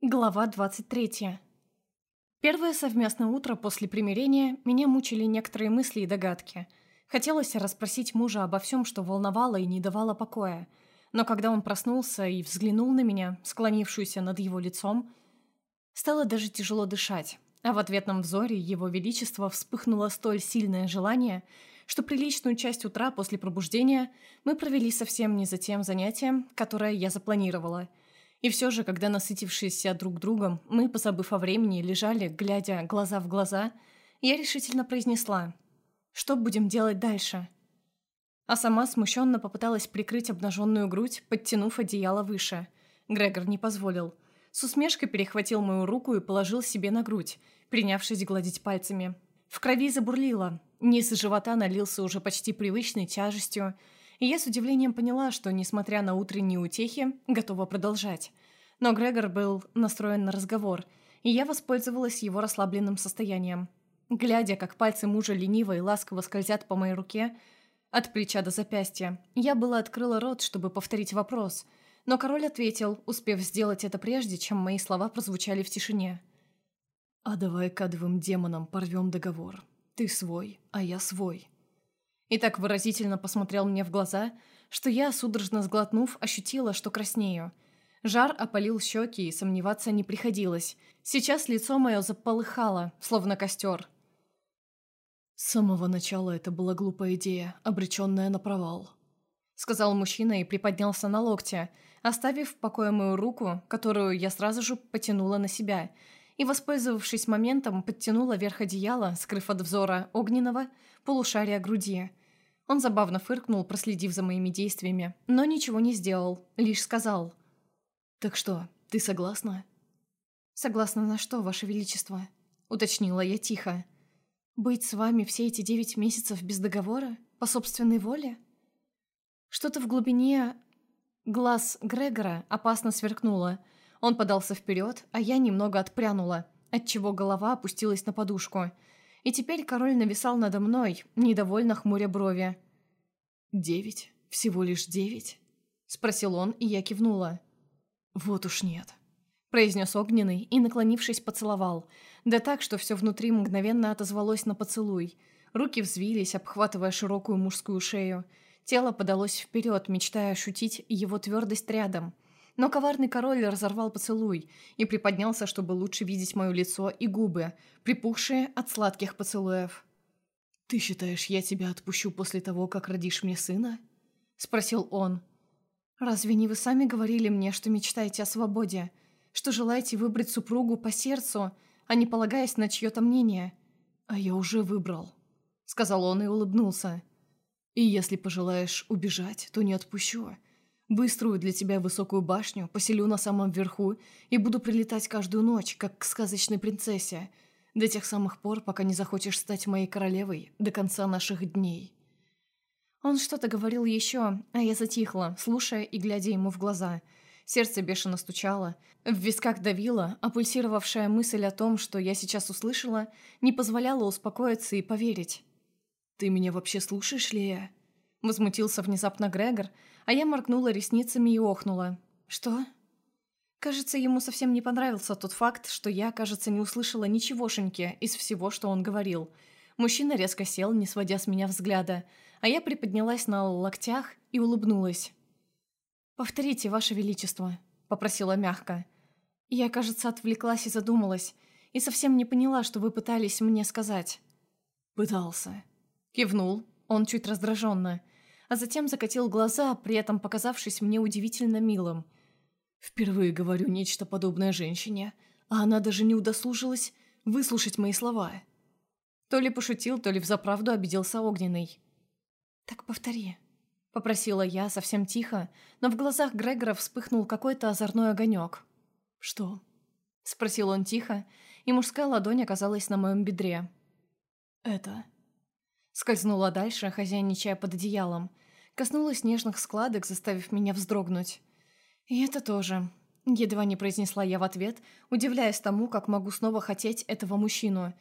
Глава 23. Первое совместное утро после примирения меня мучили некоторые мысли и догадки. Хотелось расспросить мужа обо всем, что волновало и не давало покоя. Но когда он проснулся и взглянул на меня, склонившуюся над его лицом, стало даже тяжело дышать. А в ответном взоре его величества вспыхнуло столь сильное желание, что приличную часть утра после пробуждения мы провели совсем не за тем занятием, которое я запланировала – и все же, когда насытившиеся друг другом, мы, позабыв о времени, лежали, глядя глаза в глаза, я решительно произнесла «Что будем делать дальше?» А сама смущенно попыталась прикрыть обнаженную грудь, подтянув одеяло выше. Грегор не позволил. С усмешкой перехватил мою руку и положил себе на грудь, принявшись гладить пальцами. В крови забурлило. Низ живота налился уже почти привычной тяжестью, и я с удивлением поняла, что, несмотря на утренние утехи, готова продолжать. Но Грегор был настроен на разговор, и я воспользовалась его расслабленным состоянием. Глядя, как пальцы мужа лениво и ласково скользят по моей руке, от плеча до запястья, я была открыла рот, чтобы повторить вопрос, но король ответил, успев сделать это прежде, чем мои слова прозвучали в тишине. «А давай кадовым демонам порвем договор. Ты свой, а я свой» и так выразительно посмотрел мне в глаза, что я, судорожно сглотнув, ощутила, что краснею. Жар опалил щеки, и сомневаться не приходилось. Сейчас лицо мое заполыхало, словно костер. «С самого начала это была глупая идея, обреченная на провал», сказал мужчина и приподнялся на локте, оставив в покое мою руку, которую я сразу же потянула на себя, и, воспользовавшись моментом, подтянула верх одеяла, скрыв от взора огненного полушария груди. Он забавно фыркнул, проследив за моими действиями, но ничего не сделал, лишь сказал. «Так что, ты согласна?» «Согласна на что, Ваше Величество?» — уточнила я тихо. «Быть с вами все эти девять месяцев без договора? По собственной воле?» Что-то в глубине глаз Грегора опасно сверкнуло. Он подался вперед, а я немного отпрянула, отчего голова опустилась на подушку — и теперь король нависал надо мной, недовольно хмуря брови. «Девять? Всего лишь девять?» — спросил он, и я кивнула. «Вот уж нет», — произнес огненный и, наклонившись, поцеловал. Да так, что все внутри мгновенно отозвалось на поцелуй. Руки взвились, обхватывая широкую мужскую шею. Тело подалось вперед, мечтая ощутить его твердость рядом — но коварный король разорвал поцелуй и приподнялся, чтобы лучше видеть мое лицо и губы, припухшие от сладких поцелуев. «Ты считаешь, я тебя отпущу после того, как родишь мне сына?» — спросил он. «Разве не вы сами говорили мне, что мечтаете о свободе, что желаете выбрать супругу по сердцу, а не полагаясь на чье-то мнение?» «А я уже выбрал», — сказал он и улыбнулся. «И если пожелаешь убежать, то не отпущу. Быструю для тебя высокую башню, поселю на самом верху и буду прилетать каждую ночь, как к сказочной принцессе, до тех самых пор, пока не захочешь стать моей королевой до конца наших дней». Он что-то говорил еще, а я затихла, слушая и глядя ему в глаза. Сердце бешено стучало, в висках давило, а пульсировавшая мысль о том, что я сейчас услышала, не позволяла успокоиться и поверить. «Ты меня вообще слушаешь, Лея?» Возмутился внезапно Грегор, а я моргнула ресницами и охнула. «Что?» Кажется, ему совсем не понравился тот факт, что я, кажется, не услышала ничегошеньки из всего, что он говорил. Мужчина резко сел, не сводя с меня взгляда, а я приподнялась на локтях и улыбнулась. «Повторите, Ваше Величество», — попросила мягко. Я, кажется, отвлеклась и задумалась, и совсем не поняла, что вы пытались мне сказать. «Пытался», — кивнул, он чуть раздраженно, а затем закатил глаза, при этом показавшись мне удивительно милым. Впервые говорю нечто подобное женщине, а она даже не удосужилась выслушать мои слова. То ли пошутил, то ли взаправду обиделся огненный. «Так повтори», — попросила я совсем тихо, но в глазах Грегора вспыхнул какой-то озорной огонек. «Что?» — спросил он тихо, и мужская ладонь оказалась на моем бедре. «Это...» Скользнула дальше, хозяйничая под одеялом. Коснулась нежных складок, заставив меня вздрогнуть. «И это тоже», — едва не произнесла я в ответ, удивляясь тому, как могу снова хотеть этого мужчину.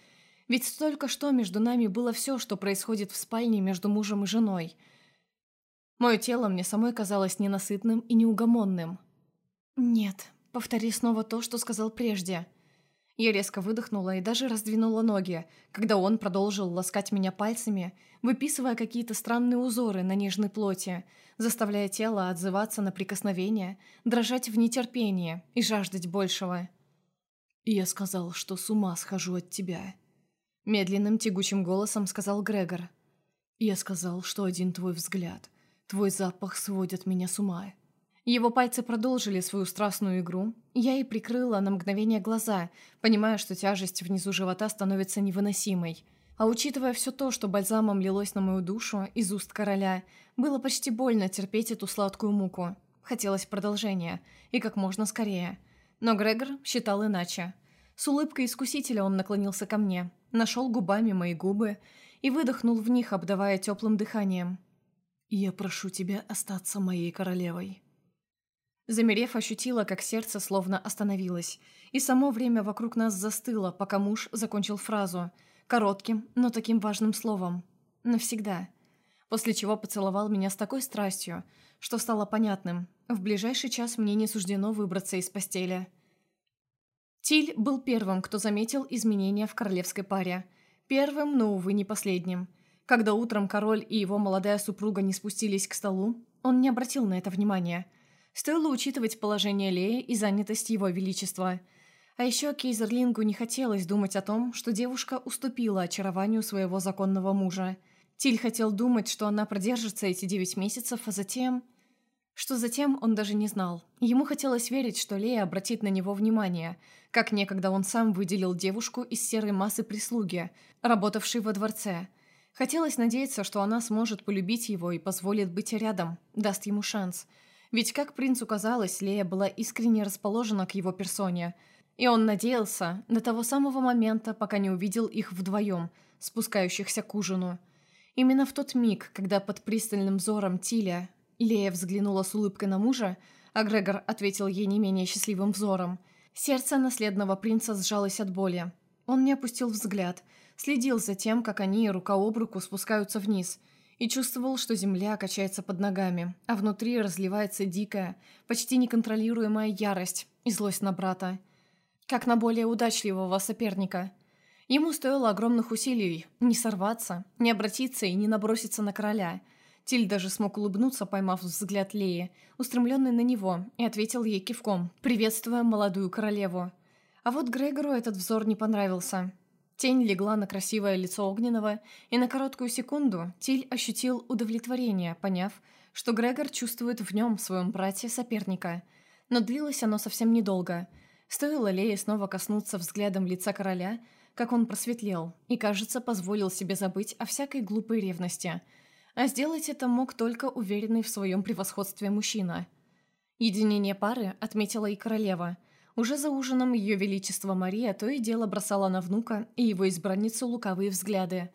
Ведь только что между нами было все, что происходит в спальне между мужем и женой. Мое тело мне самой казалось ненасытным и неугомонным. «Нет», — повтори снова то, что сказал прежде». Я резко выдохнула и даже раздвинула ноги, когда он продолжил ласкать меня пальцами, выписывая какие-то странные узоры на нежной плоти, заставляя тело отзываться на прикосновения, дрожать в нетерпении и жаждать большего. Я сказал, что с ума схожу от тебя. Медленным тягучим голосом сказал Грегор. Я сказал, что один твой взгляд, твой запах сводят меня с ума. Его пальцы продолжили свою страстную игру. Я и прикрыла на мгновение глаза, понимая, что тяжесть внизу живота становится невыносимой. А учитывая все то, что бальзамом лилось на мою душу из уст короля, было почти больно терпеть эту сладкую муку. Хотелось продолжения, и как можно скорее. Но Грегор считал иначе. С улыбкой искусителя он наклонился ко мне, нашел губами мои губы и выдохнул в них, обдавая теплым дыханием. «Я прошу тебя остаться моей королевой». Замерев, ощутила, как сердце словно остановилось, и само время вокруг нас застыло, пока муж закончил фразу, коротким, но таким важным словом «навсегда», после чего поцеловал меня с такой страстью, что стало понятным, в ближайший час мне не суждено выбраться из постели. Тиль был первым, кто заметил изменения в королевской паре. Первым, но, увы, не последним. Когда утром король и его молодая супруга не спустились к столу, он не обратил на это внимания – Стоило учитывать положение Леи и занятость его величества. А еще Кейзерлингу не хотелось думать о том, что девушка уступила очарованию своего законного мужа. Тиль хотел думать, что она продержится эти девять месяцев, а затем... Что затем, он даже не знал. Ему хотелось верить, что Лея обратит на него внимание, как некогда он сам выделил девушку из серой массы прислуги, работавшей во дворце. Хотелось надеяться, что она сможет полюбить его и позволит быть рядом, даст ему шанс – ведь, как принцу казалось, Лея была искренне расположена к его персоне. И он надеялся до того самого момента, пока не увидел их вдвоем, спускающихся к ужину. Именно в тот миг, когда под пристальным взором Тиля Лея взглянула с улыбкой на мужа, а Грегор ответил ей не менее счастливым взором, сердце наследного принца сжалось от боли. Он не опустил взгляд, следил за тем, как они рука об руку спускаются вниз – и чувствовал, что земля качается под ногами, а внутри разливается дикая, почти неконтролируемая ярость и злость на брата. Как на более удачливого соперника. Ему стоило огромных усилий не сорваться, не обратиться и не наброситься на короля. Тиль даже смог улыбнуться, поймав взгляд Леи, устремленный на него, и ответил ей кивком, приветствуя молодую королеву. А вот Грегору этот взор не понравился. Тень легла на красивое лицо Огненного, и на короткую секунду Тиль ощутил удовлетворение, поняв, что Грегор чувствует в нем, своем брате, соперника. Но длилось оно совсем недолго. Стоило Лее снова коснуться взглядом лица короля, как он просветлел, и, кажется, позволил себе забыть о всякой глупой ревности. А сделать это мог только уверенный в своем превосходстве мужчина. Единение пары отметила и королева – уже за ужином Ее Величество Мария то и дело бросала на внука и его избранницу лукавые взгляды.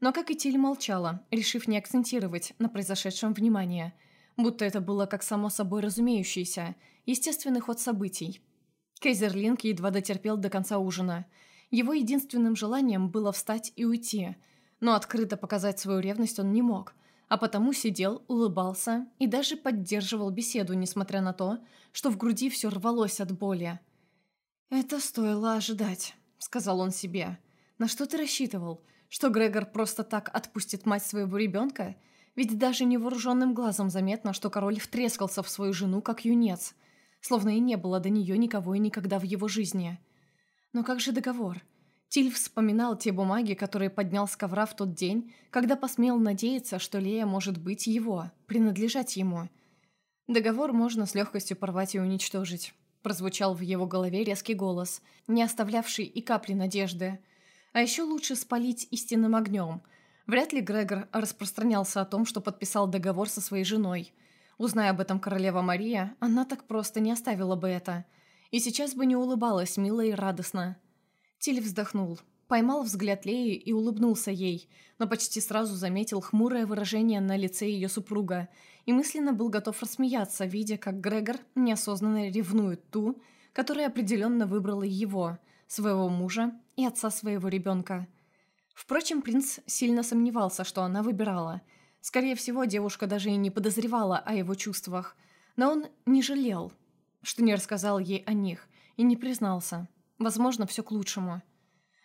Но, как и Тиль, молчала, решив не акцентировать на произошедшем внимание, будто это было как само собой разумеющийся, естественный ход событий. Кейзерлинг едва дотерпел до конца ужина. Его единственным желанием было встать и уйти, но открыто показать свою ревность он не мог – а потому сидел, улыбался и даже поддерживал беседу, несмотря на то, что в груди все рвалось от боли. «Это стоило ожидать», — сказал он себе. «На что ты рассчитывал? Что Грегор просто так отпустит мать своего ребенка? Ведь даже невооруженным глазом заметно, что король втрескался в свою жену, как юнец, словно и не было до нее никого и никогда в его жизни. Но как же договор? Тиль вспоминал те бумаги, которые поднял с ковра в тот день, когда посмел надеяться, что Лея может быть его, принадлежать ему. Договор можно с легкостью порвать и уничтожить. Прозвучал в его голове резкий голос, не оставлявший и капли надежды. А еще лучше спалить истинным огнем. Вряд ли Грегор распространялся о том, что подписал договор со своей женой. Узная об этом королева Мария, она так просто не оставила бы это. И сейчас бы не улыбалась мило и радостно. Тиль вздохнул, поймал взгляд Леи и улыбнулся ей, но почти сразу заметил хмурое выражение на лице ее супруга и мысленно был готов рассмеяться, видя, как Грегор неосознанно ревнует ту, которая определенно выбрала его, своего мужа и отца своего ребенка. Впрочем, принц сильно сомневался, что она выбирала. Скорее всего, девушка даже и не подозревала о его чувствах, но он не жалел. что не рассказал ей о них и не признался. Возможно, все к лучшему.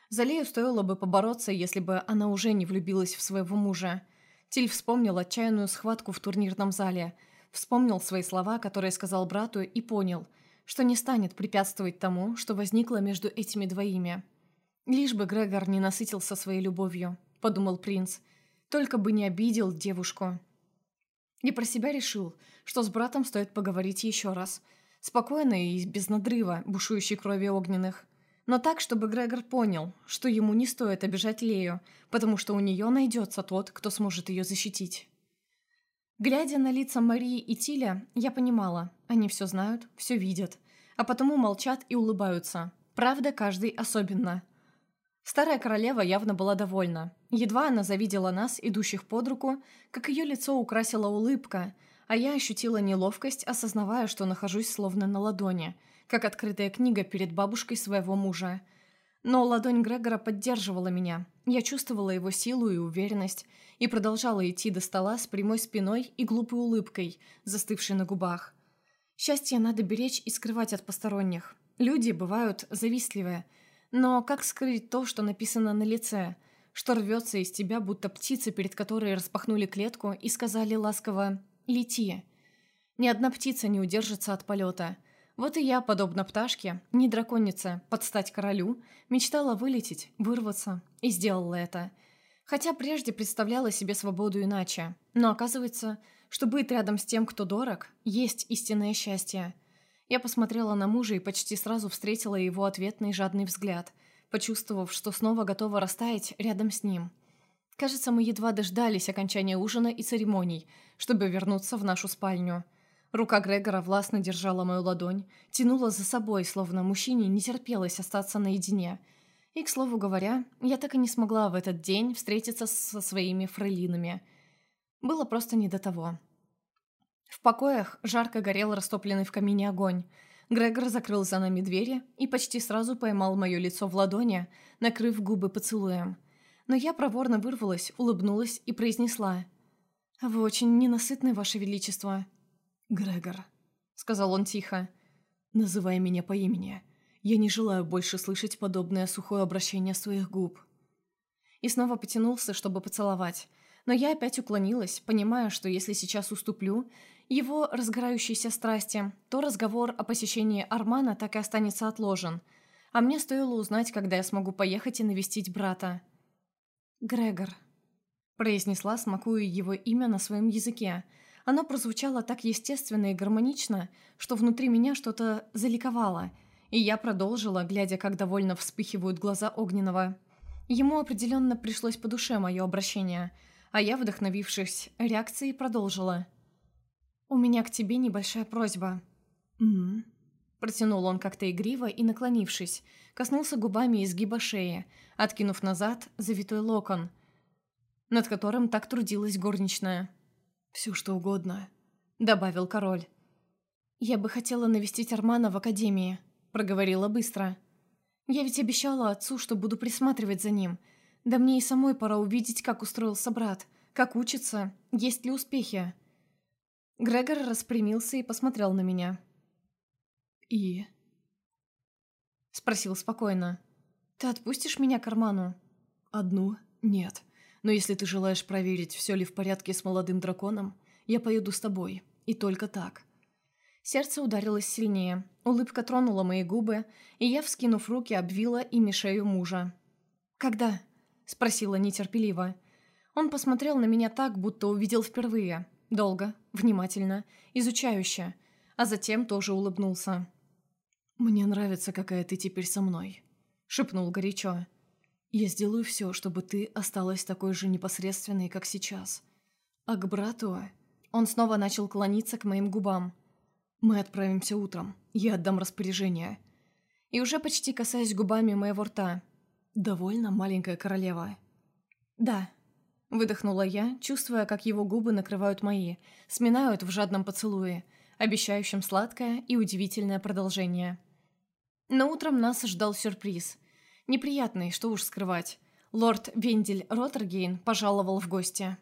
Залею стоило бы побороться, если бы она уже не влюбилась в своего мужа. Тиль вспомнил отчаянную схватку в турнирном зале, вспомнил свои слова, которые сказал брату, и понял, что не станет препятствовать тому, что возникло между этими двоими. «Лишь бы Грегор не насытился своей любовью», — подумал принц. «Только бы не обидел девушку». И про себя решил, что с братом стоит поговорить еще раз. Спокойно и без надрыва, бушующей крови огненных. Но так, чтобы Грегор понял, что ему не стоит обижать Лею, потому что у нее найдется тот, кто сможет ее защитить. Глядя на лица Марии и Тиля, я понимала, они все знают, все видят, а потому молчат и улыбаются. Правда, каждый особенно. Старая королева явно была довольна. Едва она завидела нас, идущих под руку, как ее лицо украсила улыбка, а я ощутила неловкость, осознавая, что нахожусь словно на ладони – как открытая книга перед бабушкой своего мужа. Но ладонь Грегора поддерживала меня. Я чувствовала его силу и уверенность, и продолжала идти до стола с прямой спиной и глупой улыбкой, застывшей на губах. Счастье надо беречь и скрывать от посторонних. Люди бывают завистливые. Но как скрыть то, что написано на лице, что рвется из тебя, будто птица, перед которой распахнули клетку и сказали ласково «Лети». Ни одна птица не удержится от полета – вот и я, подобно пташке, не драконица, подстать королю, мечтала вылететь, вырваться, и сделала это. Хотя прежде представляла себе свободу иначе. Но оказывается, что быть рядом с тем, кто дорог, есть истинное счастье. Я посмотрела на мужа и почти сразу встретила его ответный жадный взгляд, почувствовав, что снова готова растаять рядом с ним. Кажется, мы едва дождались окончания ужина и церемоний, чтобы вернуться в нашу спальню – Рука Грегора властно держала мою ладонь, тянула за собой, словно мужчине не терпелось остаться наедине. И, к слову говоря, я так и не смогла в этот день встретиться со своими фрейлинами. Было просто не до того. В покоях жарко горел растопленный в камине огонь. Грегор закрыл за нами двери и почти сразу поймал мое лицо в ладони, накрыв губы поцелуем. Но я проворно вырвалась, улыбнулась и произнесла. «Вы очень ненасытны, Ваше Величество». «Грегор», — сказал он тихо, — «называй меня по имени. Я не желаю больше слышать подобное сухое обращение своих губ». И снова потянулся, чтобы поцеловать. Но я опять уклонилась, понимая, что если сейчас уступлю его разгорающейся страсти, то разговор о посещении Армана так и останется отложен. А мне стоило узнать, когда я смогу поехать и навестить брата. «Грегор», — произнесла, смакуя его имя на своем языке, — оно прозвучало так естественно и гармонично, что внутри меня что-то заликовало, и я продолжила, глядя, как довольно вспыхивают глаза Огненного. Ему определенно пришлось по душе мое обращение, а я, вдохновившись реакцией, продолжила. «У меня к тебе небольшая просьба». «М-м-м», Протянул он как-то игриво и, наклонившись, коснулся губами изгиба шеи, откинув назад завитой локон, над которым так трудилась горничная. «Все что угодно», — добавил король. «Я бы хотела навестить Армана в академии», — проговорила быстро. «Я ведь обещала отцу, что буду присматривать за ним. Да мне и самой пора увидеть, как устроился брат, как учится, есть ли успехи». Грегор распрямился и посмотрел на меня. «И?» — спросил спокойно. «Ты отпустишь меня к Арману?» «Одну? Нет. Но если ты желаешь проверить, все ли в порядке с молодым драконом, я поеду с тобой. И только так». Сердце ударилось сильнее, улыбка тронула мои губы, и я, вскинув руки, обвила ими шею мужа. «Когда?» – спросила нетерпеливо. Он посмотрел на меня так, будто увидел впервые. Долго, внимательно, изучающе, а затем тоже улыбнулся. «Мне нравится, какая ты теперь со мной», – шепнул горячо. Я сделаю все, чтобы ты осталась такой же непосредственной, как сейчас. А к брату... Он снова начал клониться к моим губам. Мы отправимся утром. Я отдам распоряжение. И уже почти касаясь губами моего рта. Довольно, маленькая королева? Да. Выдохнула я, чувствуя, как его губы накрывают мои, сминают в жадном поцелуе, обещающем сладкое и удивительное продолжение. Но утром нас ждал сюрприз – Неприятный, что уж скрывать. Лорд Вендель Роттергейн пожаловал в гости.